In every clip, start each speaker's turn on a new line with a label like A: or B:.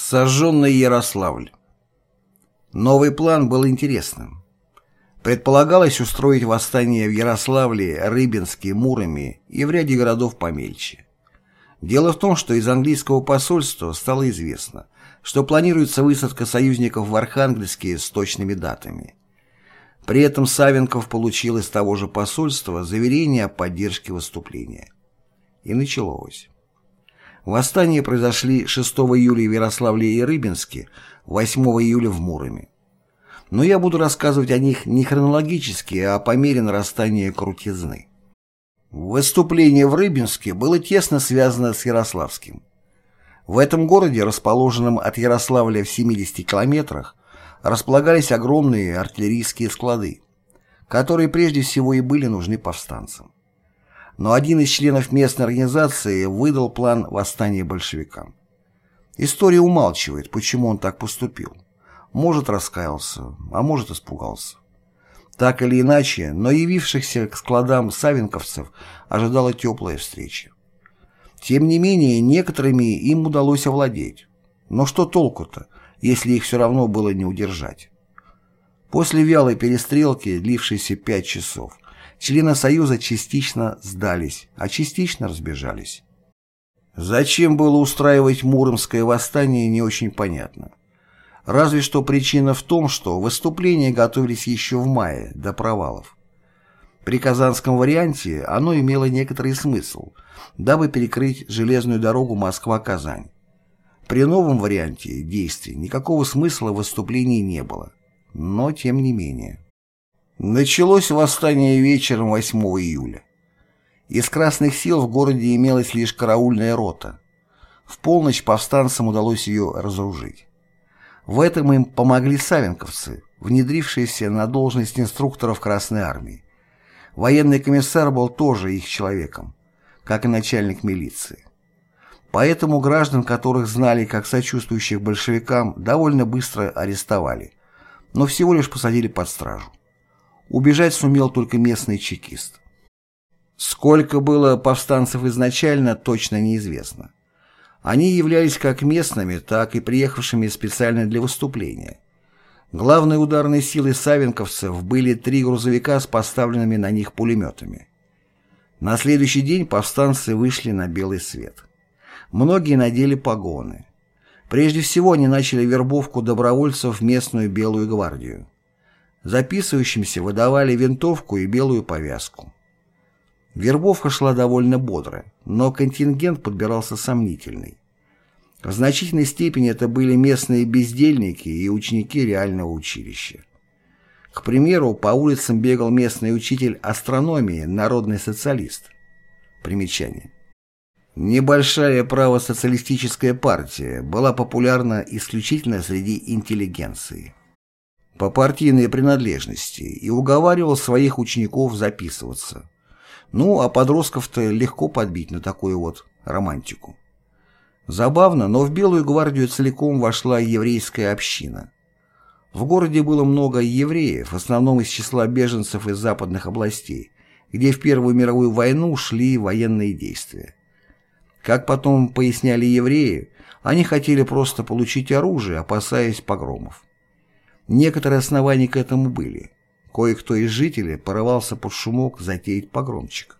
A: Сожженный Ярославль. Новый план был интересным. Предполагалось устроить восстание в Ярославле, Рыбинске, Муроме и в ряде городов помельче. Дело в том, что из английского посольства стало известно, что планируется высадка союзников в Архангельске с точными датами. При этом Савенков получил из того же посольства заверение о поддержке выступления. И началось. Восстания произошли 6 июля в Ярославле и Рыбинске, 8 июля в Муроме. Но я буду рассказывать о них не хронологически, а по мере нарастания крутизны. Выступление в Рыбинске было тесно связано с Ярославским. В этом городе, расположенном от Ярославля в 70 километрах, располагались огромные артиллерийские склады, которые прежде всего и были нужны повстанцам но один из членов местной организации выдал план восстания большевикам. История умалчивает, почему он так поступил. Может, раскаялся, а может, испугался. Так или иначе, но явившихся к складам савенковцев ожидала теплая встреча. Тем не менее, некоторыми им удалось овладеть. Но что толку-то, если их все равно было не удержать? После вялой перестрелки, длившейся пять часов, члены Союза частично сдались, а частично разбежались. Зачем было устраивать Муромское восстание, не очень понятно. Разве что причина в том, что выступления готовились еще в мае, до провалов. При казанском варианте оно имело некоторый смысл, дабы перекрыть железную дорогу Москва-Казань. При новом варианте действий никакого смысла в выступлении не было, но тем не менее. Началось восстание вечером 8 июля. Из красных сил в городе имелась лишь караульная рота. В полночь повстанцам удалось ее разоружить. В этом им помогли савенковцы, внедрившиеся на должность инструкторов Красной Армии. Военный комиссар был тоже их человеком, как и начальник милиции. Поэтому граждан, которых знали как сочувствующих большевикам, довольно быстро арестовали, но всего лишь посадили под стражу. Убежать сумел только местный чекист. Сколько было повстанцев изначально, точно неизвестно. Они являлись как местными, так и приехавшими специально для выступления. Главной ударной силой савенковцев были три грузовика с поставленными на них пулеметами. На следующий день повстанцы вышли на белый свет. Многие надели погоны. Прежде всего они начали вербовку добровольцев в местную Белую гвардию. Записывающимся выдавали винтовку и белую повязку. Вербовка шла довольно бодро, но контингент подбирался сомнительный. В значительной степени это были местные бездельники и ученики реального училища. К примеру, по улицам бегал местный учитель астрономии, народный социалист. Примечание. Небольшая правосоциалистическая партия была популярна исключительно среди интеллигенции по партийной принадлежности и уговаривал своих учеников записываться. Ну, а подростков-то легко подбить на такую вот романтику. Забавно, но в Белую гвардию целиком вошла еврейская община. В городе было много евреев, в основном из числа беженцев из западных областей, где в Первую мировую войну шли военные действия. Как потом поясняли евреи, они хотели просто получить оружие, опасаясь погромов. Некоторые основания к этому были. Кое-кто из жителей порывался под шумок затеять погромчик.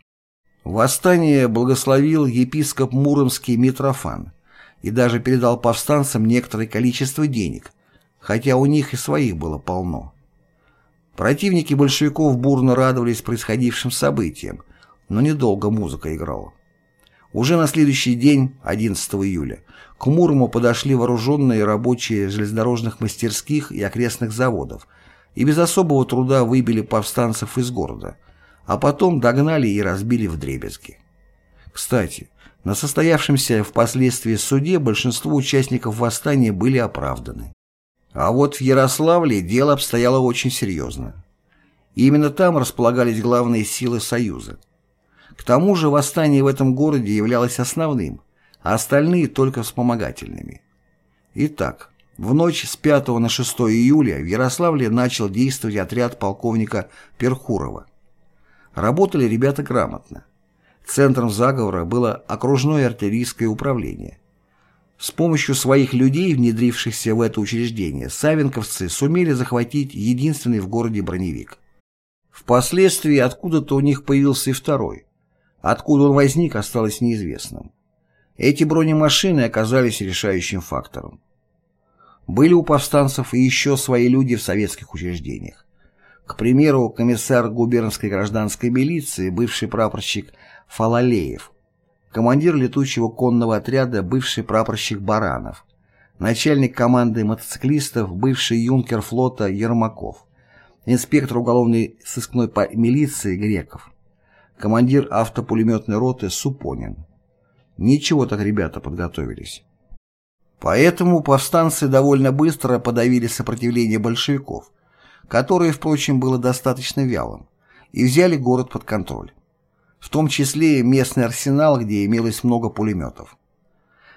A: Восстание благословил епископ Муромский Митрофан и даже передал повстанцам некоторое количество денег, хотя у них и своих было полно. Противники большевиков бурно радовались происходившим событиям, но недолго музыка играла. Уже на следующий день, 11 июля, к Мурому подошли вооруженные рабочие железнодорожных мастерских и окрестных заводов и без особого труда выбили повстанцев из города, а потом догнали и разбили вдребезги. Кстати, на состоявшемся впоследствии суде большинство участников восстания были оправданы. А вот в Ярославле дело обстояло очень серьезно. И именно там располагались главные силы Союза. К тому же восстание в этом городе являлось основным, а остальные только вспомогательными. Итак, в ночь с 5 на 6 июля в Ярославле начал действовать отряд полковника Перхурова. Работали ребята грамотно. Центром заговора было окружное артиллерийское управление. С помощью своих людей, внедрившихся в это учреждение, савенковцы сумели захватить единственный в городе броневик. Впоследствии откуда-то у них появился и второй. Откуда он возник, осталось неизвестным. Эти бронемашины оказались решающим фактором. Были у повстанцев и еще свои люди в советских учреждениях. К примеру, комиссар губернской гражданской милиции, бывший прапорщик Фалалеев, командир летучего конного отряда, бывший прапорщик Баранов, начальник команды мотоциклистов, бывший юнкер флота Ермаков, инспектор уголовной сыскной милиции Греков, командир автопулеметной роты Супонин. Ничего так ребята подготовились. Поэтому повстанцы довольно быстро подавили сопротивление большевиков, которое, впрочем, было достаточно вялым, и взяли город под контроль. В том числе местный арсенал, где имелось много пулеметов.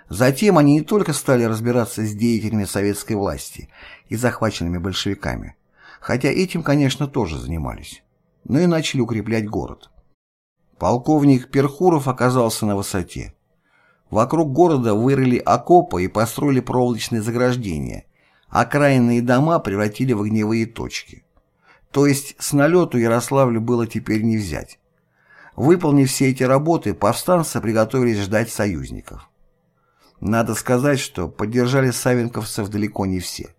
A: Затем они не только стали разбираться с деятелями советской власти и захваченными большевиками, хотя этим, конечно, тоже занимались, но и начали укреплять город. Полковник Перхуров оказался на высоте. Вокруг города вырыли окопы и построили проволочные заграждения, окраинные дома превратили в огневые точки. То есть с налету Ярославлю было теперь не взять. Выполнив все эти работы, повстанцы приготовились ждать союзников. Надо сказать, что поддержали савенковцев далеко не все.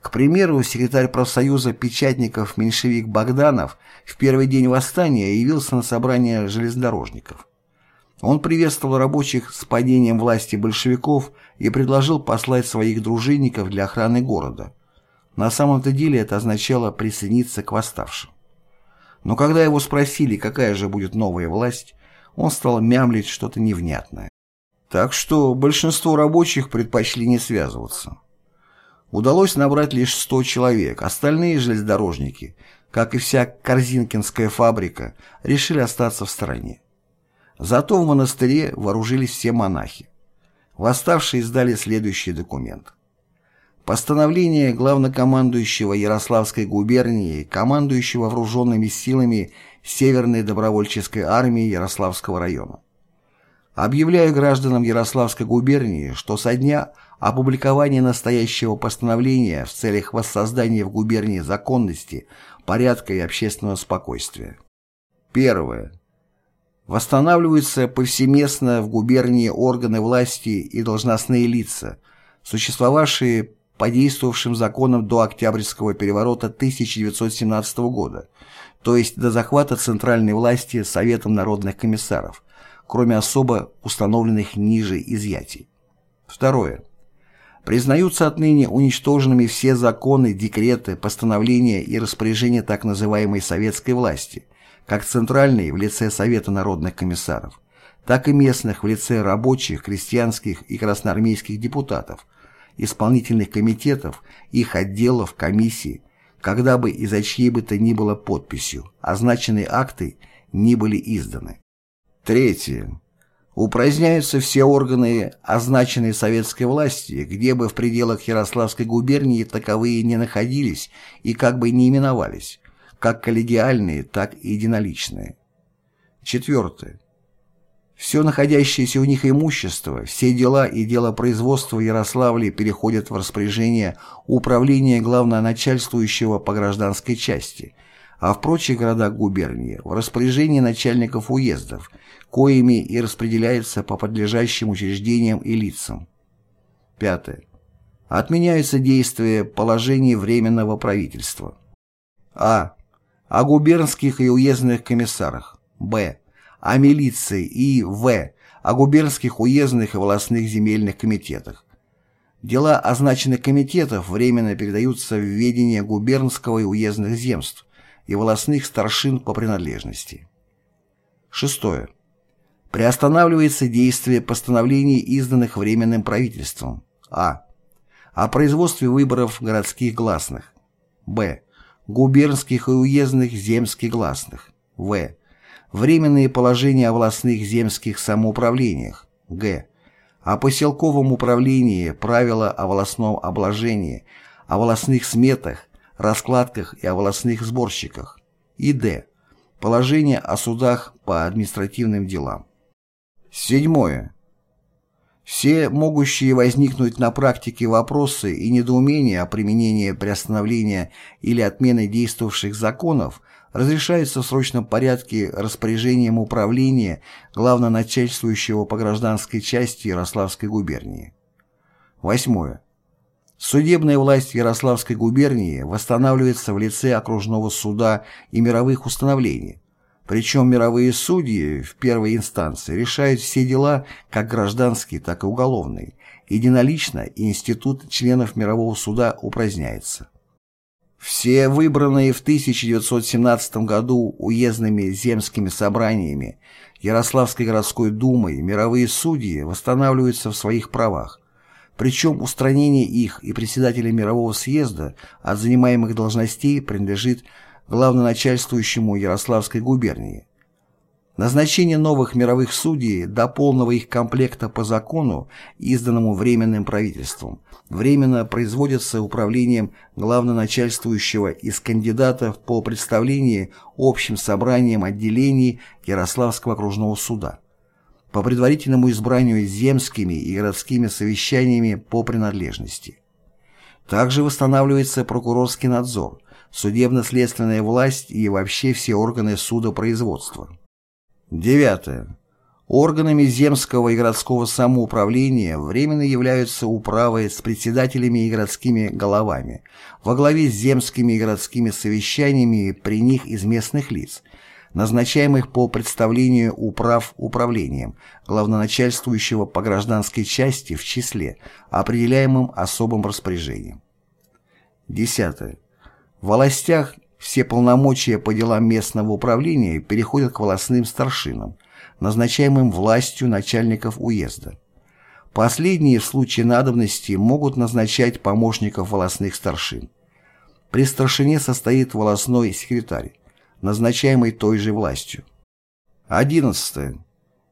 A: К примеру, секретарь профсоюза печатников меньшевик Богданов в первый день восстания явился на собрание железнодорожников. Он приветствовал рабочих с падением власти большевиков и предложил послать своих дружинников для охраны города. На самом-то деле это означало присоединиться к восставшим. Но когда его спросили, какая же будет новая власть, он стал мямлить что-то невнятное. Так что большинство рабочих предпочли не связываться. Удалось набрать лишь 100 человек, остальные железнодорожники, как и вся Корзинкинская фабрика, решили остаться в стороне. Зато в монастыре вооружились все монахи. Восставшие издали следующий документ. Постановление главнокомандующего Ярославской губернии, командующего вооруженными силами Северной добровольческой армии Ярославского района. Объявляю гражданам Ярославской губернии, что со дня опубликования настоящего постановления в целях воссоздания в губернии законности, порядка и общественного спокойствия. Первое. Восстанавливаются повсеместно в губернии органы власти и должностные лица, существовавшие по действовавшим законам до Октябрьского переворота 1917 года, то есть до захвата центральной власти Советом народных комиссаров, кроме особо установленных ниже изъятий. Второе. Признаются отныне уничтоженными все законы, декреты, постановления и распоряжения так называемой советской власти, как центральной в лице Совета народных комиссаров, так и местных в лице рабочих, крестьянских и красноармейских депутатов, исполнительных комитетов, их отделов, комиссий, когда бы и за чьей бы то ни было подписью означенные акты не были изданы. Третье. Упраздняются все органы, означенные советской власти, где бы в пределах Ярославской губернии таковые не находились и как бы не именовались, как коллегиальные, так и единоличные. Четвертое. Все находящееся у них имущество, все дела и дело производства в Ярославле переходят в распоряжение управления главноначальствующего по гражданской части, а в прочих городах губернии в распоряжение начальников уездов, коими и распределяется по подлежащим учреждениям и лицам. Пятое. Отменяются действия положений Временного правительства. А. О губернских и уездных комиссарах. Б о милиции и В. о губернских уездных и волостных земельных комитетах. Дела означенных комитетов временно передаются в ведение губернского и уездных земств и волостных старшин по принадлежности. Шестое. Приостанавливается действие постановлений, изданных Временным правительством. А. О производстве выборов городских гласных. Б. Губернских и уездных земских гласных. В Временные положения о властных земских самоуправлениях. Г. О поселковом управлении, правила о волосном обложении, о волосных сметах, раскладках и о волосных сборщиках. И Д. Положение о судах по административным делам. Седьмое. Все могущие возникнуть на практике вопросы и недоумения о применении приостановления или отмены действовавших законов разрешаются в срочном порядке распоряжением управления главноначальствующего по гражданской части Ярославской губернии. Восьмое. Судебная власть Ярославской губернии восстанавливается в лице окружного суда и мировых установлений, причем мировые судьи в первой инстанции решают все дела, как гражданские, так и уголовные. Единолично институт членов мирового суда упраздняется. Все выбранные в 1917 году уездными земскими собраниями Ярославской городской думой мировые судьи восстанавливаются в своих правах, причем устранение их и председателя мирового съезда от занимаемых должностей принадлежит главноначальствующему Ярославской губернии. Назначение новых мировых судей до полного их комплекта по закону, изданному Временным правительством, временно производится управлением главноначальствующего из кандидатов по представлению общим собранием отделений Ярославского окружного суда по предварительному избранию земскими и городскими совещаниями по принадлежности. Также восстанавливается прокурорский надзор – судебно-следственная власть и вообще все органы судопроизводства. Девятое. Органами земского и городского самоуправления временно являются управы с председателями и городскими головами, во главе с земскими и городскими совещаниями при них из местных лиц, назначаемых по представлению управ управлением, главноначальствующего по гражданской части в числе, определяемым особым распоряжением. Десятое. В властях все полномочия по делам местного управления переходят к волосным старшинам, назначаемым властью начальников уезда. Последние в случае надобности могут назначать помощников волосных старшин. При старшине состоит волосной секретарь, назначаемый той же властью. 11.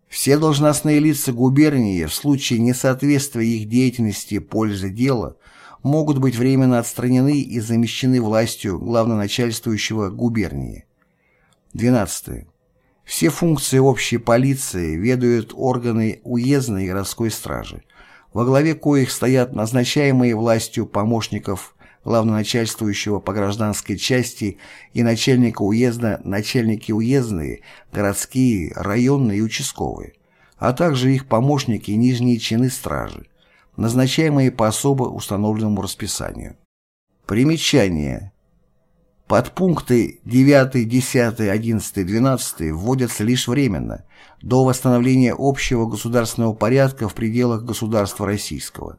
A: Все должностные лица губернии в случае несоответствия их деятельности пользе дела могут быть временно отстранены и замещены властью главноначальствующего губернии. 12. Все функции общей полиции ведают органы уездной и городской стражи, во главе коих стоят назначаемые властью помощников главноначальствующего по гражданской части и начальника уезда начальники уездные, городские, районные и участковые, а также их помощники и нижние чины стражи, назначаемые по особо установленному расписанию. Примечание. Подпункты 9, 10, 11, 12 вводятся лишь временно, до восстановления общего государственного порядка в пределах государства российского.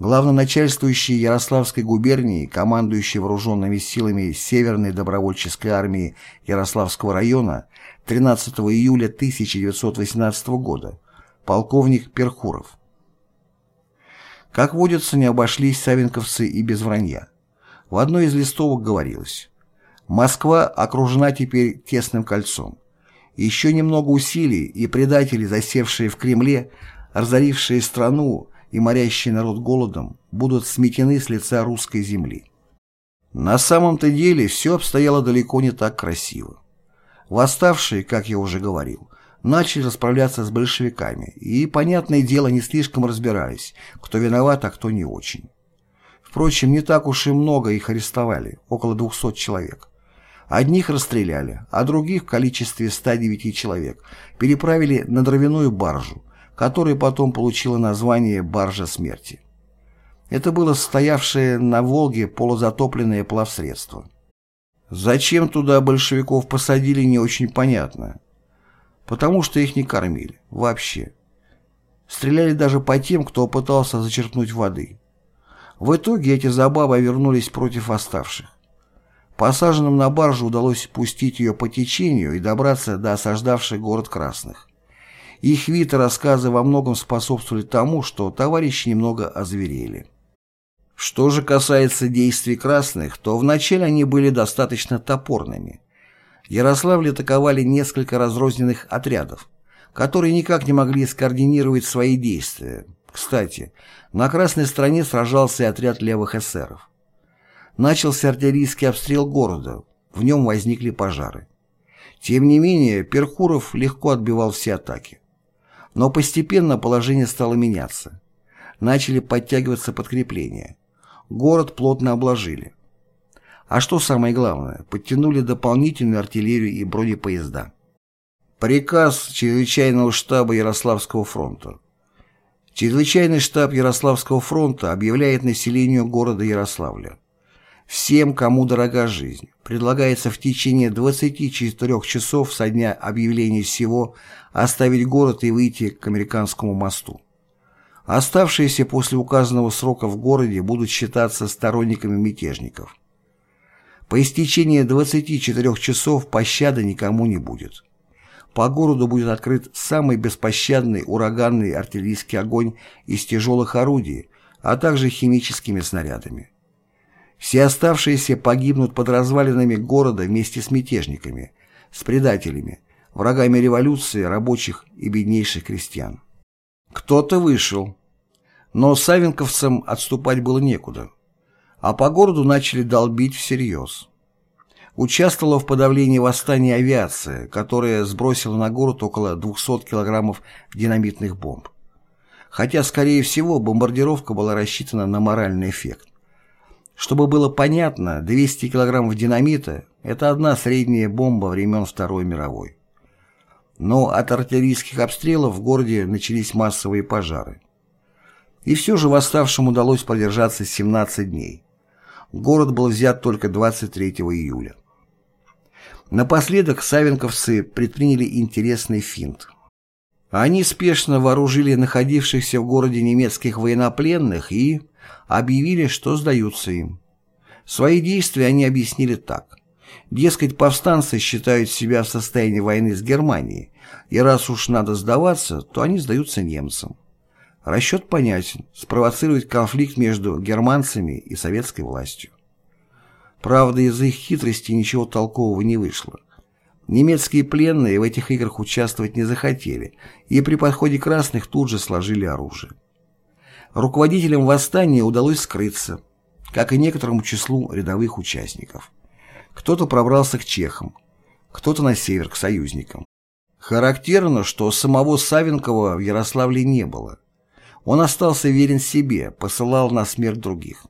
A: Главноначальствующий Ярославской губернии, командующий вооруженными силами Северной добровольческой армии Ярославского района 13 июля 1918 года, полковник Перхуров. Как водится, не обошлись савенковцы и без вранья. В одной из листовок говорилось «Москва окружена теперь тесным кольцом. Еще немного усилий, и предатели, засевшие в Кремле, разорившие страну и морящие народ голодом, будут сметены с лица русской земли». На самом-то деле все обстояло далеко не так красиво. Восставшие, как я уже говорил, начали расправляться с большевиками и, понятное дело, не слишком разбирались, кто виноват, а кто не очень. Впрочем, не так уж и много их арестовали, около 200 человек. Одних расстреляли, а других в количестве 109 человек переправили на дровяную баржу, которая потом получила название «баржа смерти». Это было стоявшее на Волге полузатопленное плавсредство. Зачем туда большевиков посадили, не очень понятно потому что их не кормили. Вообще. Стреляли даже по тем, кто пытался зачерпнуть воды. В итоге эти забавы вернулись против оставших. Посаженным на баржу удалось пустить ее по течению и добраться до осаждавших город Красных. Их вид и рассказы во многом способствовали тому, что товарищи немного озверели. Что же касается действий красных, то вначале они были достаточно топорными. Ярославле атаковали несколько разрозненных отрядов, которые никак не могли скоординировать свои действия. Кстати, на красной стороне сражался и отряд левых эсеров. Начался артиллерийский обстрел города, в нем возникли пожары. Тем не менее, Перхуров легко отбивал все атаки. Но постепенно положение стало меняться. Начали подтягиваться подкрепления. Город плотно обложили. А что самое главное, подтянули дополнительную артиллерию и бронепоезда. Приказ Чрезвычайного штаба Ярославского фронта. Чрезвычайный штаб Ярославского фронта объявляет населению города Ярославля. Всем, кому дорога жизнь, предлагается в течение 24 часов со дня объявления всего оставить город и выйти к американскому мосту. Оставшиеся после указанного срока в городе будут считаться сторонниками мятежников. По истечении 24 часов пощады никому не будет по городу будет открыт самый беспощадный ураганный артиллерийский огонь из тяжелых орудий, а также химическими снарядами. Все оставшиеся погибнут под развалинами города вместе с мятежниками, с предателями, врагами революции, рабочих и беднейших крестьян. Кто-то вышел, но савенковцам отступать было некуда, а по городу начали долбить всерьез участвовала в подавлении восстания авиация, которая сбросила на город около 200 килограммов динамитных бомб. Хотя, скорее всего, бомбардировка была рассчитана на моральный эффект. Чтобы было понятно, 200 килограммов динамита – это одна средняя бомба времен Второй мировой. Но от артиллерийских обстрелов в городе начались массовые пожары. И все же восставшим удалось продержаться 17 дней. Город был взят только 23 июля. Напоследок савенковцы предприняли интересный финт. Они спешно вооружили находившихся в городе немецких военнопленных и объявили, что сдаются им. Свои действия они объяснили так. Дескать, повстанцы считают себя в состоянии войны с Германией, и раз уж надо сдаваться, то они сдаются немцам. Расчет понятен – спровоцировать конфликт между германцами и советской властью. Правда, из их хитрости ничего толкового не вышло. Немецкие пленные в этих играх участвовать не захотели, и при подходе красных тут же сложили оружие. Руководителям восстания удалось скрыться, как и некоторому числу рядовых участников. Кто-то пробрался к чехам, кто-то на север, к союзникам. Характерно, что самого Савенкова в Ярославле не было. Он остался верен себе, посылал на смерть других.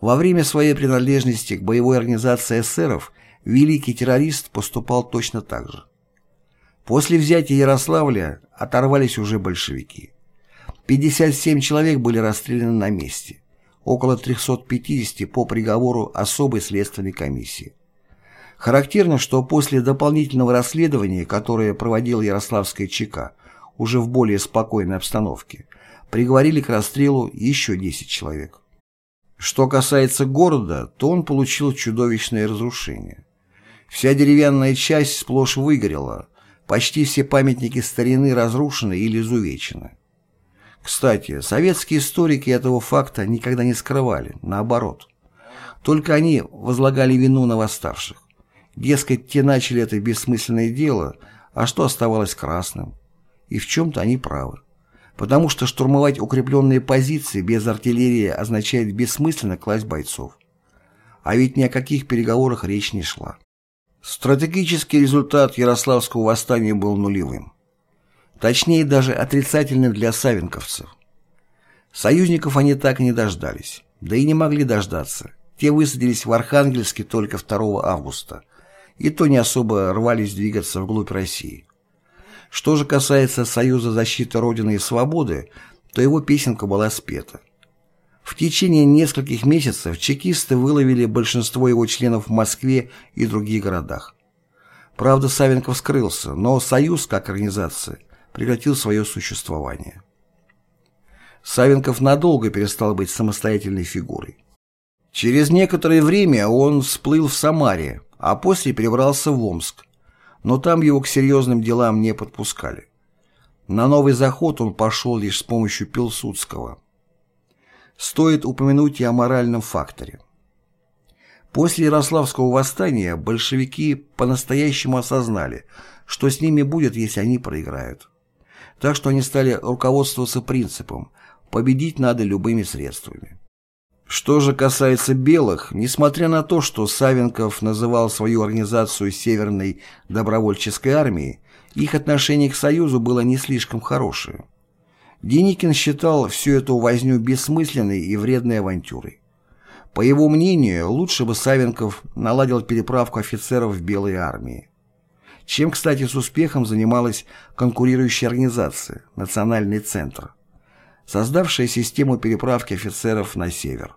A: Во время своей принадлежности к боевой организации эсеров великий террорист поступал точно так же. После взятия Ярославля оторвались уже большевики. 57 человек были расстреляны на месте, около 350 по приговору особой следственной комиссии. Характерно, что после дополнительного расследования, которое проводил Ярославская ЧК, уже в более спокойной обстановке, приговорили к расстрелу еще 10 человек. Что касается города, то он получил чудовищное разрушение. Вся деревянная часть сплошь выгорела, почти все памятники старины разрушены или изувечены. Кстати, советские историки этого факта никогда не скрывали, наоборот. Только они возлагали вину на восставших. Дескать, те начали это бессмысленное дело, а что оставалось красным? И в чем-то они правы потому что штурмовать укрепленные позиции без артиллерии означает бессмысленно класть бойцов. А ведь ни о каких переговорах речь не шла. Стратегический результат Ярославского восстания был нулевым. Точнее, даже отрицательным для савенковцев. Союзников они так и не дождались, да и не могли дождаться. Те высадились в Архангельске только 2 августа, и то не особо рвались двигаться вглубь России. Что же касается Союза защиты Родины и Свободы, то его песенка была спета. В течение нескольких месяцев чекисты выловили большинство его членов в Москве и других городах. Правда, Савенков скрылся, но Союз, как организация, прекратил свое существование. Савенков надолго перестал быть самостоятельной фигурой. Через некоторое время он всплыл в Самаре, а после перебрался в Омск, но там его к серьезным делам не подпускали. На новый заход он пошел лишь с помощью Пилсудского. Стоит упомянуть и о моральном факторе. После Ярославского восстания большевики по-настоящему осознали, что с ними будет, если они проиграют. Так что они стали руководствоваться принципом «победить надо любыми средствами». Что же касается белых, несмотря на то, что Савенков называл свою организацию Северной добровольческой армией, Их отношение к Союзу было не слишком хорошее. Деникин считал всю эту возню бессмысленной и вредной авантюрой. По его мнению, лучше бы Савенков наладил переправку офицеров в Белой армии. Чем, кстати, с успехом занималась конкурирующая организация «Национальный центр», создавшая систему переправки офицеров на север.